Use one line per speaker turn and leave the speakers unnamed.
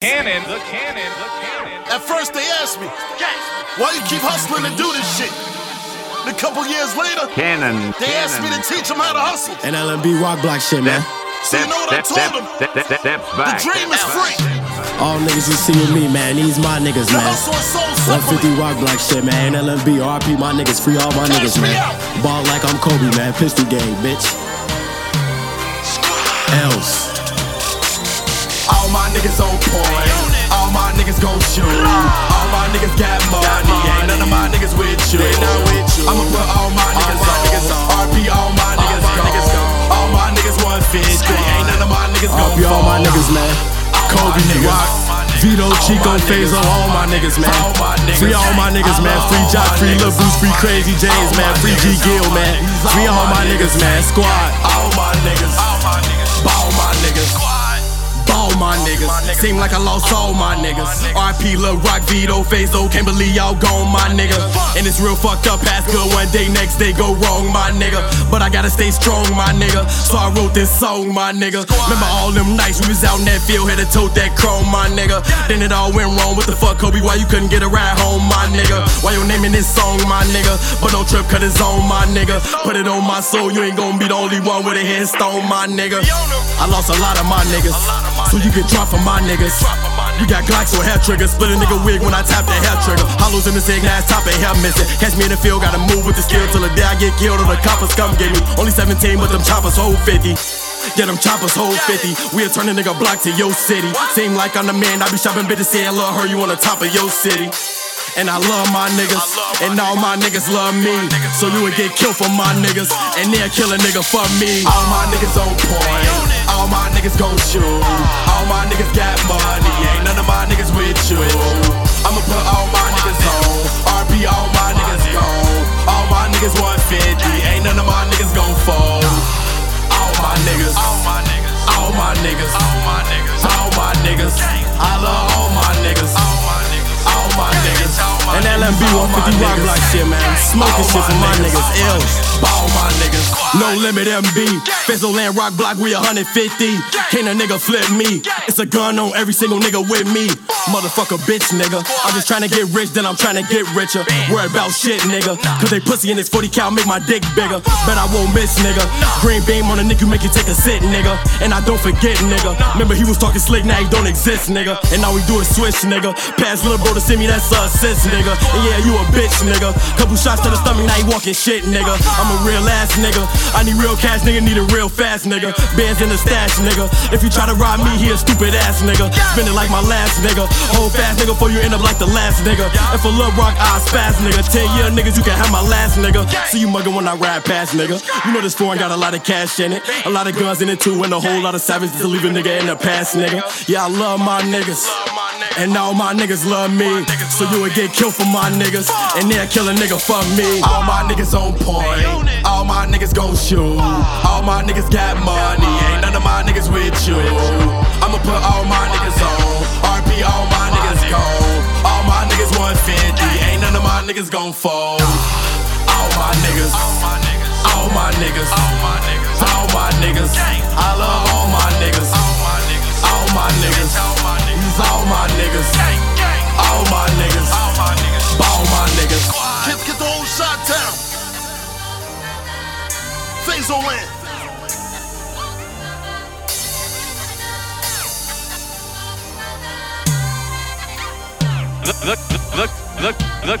Cannon, the cannon, the cannon.
At first they asked me, why you keep hustling and do this shit? And a couple years later,
Cannon.
they asked me to teach them how to hustle.
And LMB rock block shit, man.
So you know what I told them?
Step
The dream is free.
All niggas you see with me, man. These my niggas, man.
hustle is sold
150
separately.
rock block shit, man. LMB, RP, my niggas. Free all my niggas, man. Ball like I'm Kobe, man. Pistol game, bitch. Else.
All my niggas on point. All my niggas gon' shoot. All my niggas got money. Ain't none of my niggas with you. They not with you. I'ma put all my niggas on. RP all my niggas gone. All my niggas 150. Ain't none of my niggas gon'
RP all my niggas, man. Kobe,
niggas.
Rock, Vito, Chico, Fazo, all my niggas, man.
All my niggas.
Free all my niggas, man. Free Jock, free Lil Bruce, free Crazy James, man. Free G Gill, man. Free all my niggas, man. Squad.
All my niggas. All my niggas. My niggas.
Seem like I lost all my niggas. RP Lil Rock, Vito, Fazo, can't believe y'all gone, my nigga. And it's real fucked up, past good one day, next day go wrong, my nigga. But I gotta stay strong, my nigga. So I wrote this song, my nigga. Remember all them nights we was out in that field, had to tote that chrome, my nigga. Then it all went wrong. What the fuck, Kobe? Why you couldn't get a ride home, my nigga? Why you naming this song, my nigga? But don't trip, cut it's on, my nigga. Put it on my soul, you ain't gonna be the only one with a headstone, my nigga. I lost a lot of my niggas, so you can drop for my niggas. You got Glocks or hair triggers, split a nigga wig when I tap the hair trigger. Hollows in the same ass top and hair missing. Catch me in the field, gotta move with the skill till the day I get killed or the coppers come get me. Only 17, but them choppers hold 50. Yeah, them choppers hold 50. We'll turn a nigga block to your city. Seem like I'm the man, I be shopping bitches saying, love her, you on the top of your city. And I love my niggas, and all my niggas love me. So you would get killed for my niggas, and they'll kill a nigga for me.
All my niggas on point. All my niggas gon' shoot. Ah. All my niggas got money. Ain't none of my niggas with you.
And LMB 150 rock block shit, man. Smoking shit for my niggas, ill.
Ball my niggas.
No limit MB. Fazoland rock block, we 150. Can't a nigga flip me. It's a gun on every single nigga with me. Motherfucker, bitch, nigga. I'm just trying to get rich, then I'm trying to get richer. Worry about shit, nigga. Cause they pussy in this 40 cal make my dick bigger. Bet I won't miss, nigga. Green beam on a nigga, make you take a sit, nigga. And I don't forget, nigga. Remember he was talking slick, now he don't exist, nigga. And all we do is switch, nigga. Pass little bro to send me that's a assist, nigga. And yeah, you a bitch, nigga. Couple shots to the stomach, now he walking shit, nigga. I'm a real ass nigga. I need real cash, nigga. Need a real fast nigga. Bands in the stash, nigga. If you try to rob me, he a stupid ass nigga. Spend it like my last nigga. Hold fast, nigga, before you end up like the last nigga. If for Lil Rock, I spaz, nigga. 10 year niggas, you can have my last nigga. See you mugging when I ride past, nigga. You know this foreign got a lot of cash in it. A lot of guns in it too, and a whole lot of savages to leave a nigga in the past, nigga. Yeah, I love my niggas. And all my niggas love me. So you would get killed for my niggas. And they'll kill a nigga for me.
All my niggas on point. All my niggas gon' shoot. All my niggas got money. Ain't none of my niggas with you. I'ma put all my niggas on. RP, all my niggas gone. All my niggas 150. Ain't none of my niggas gon' fall. All my niggas. All my niggas. All my niggas. All my niggas. I love all
Look, look, look, look, look.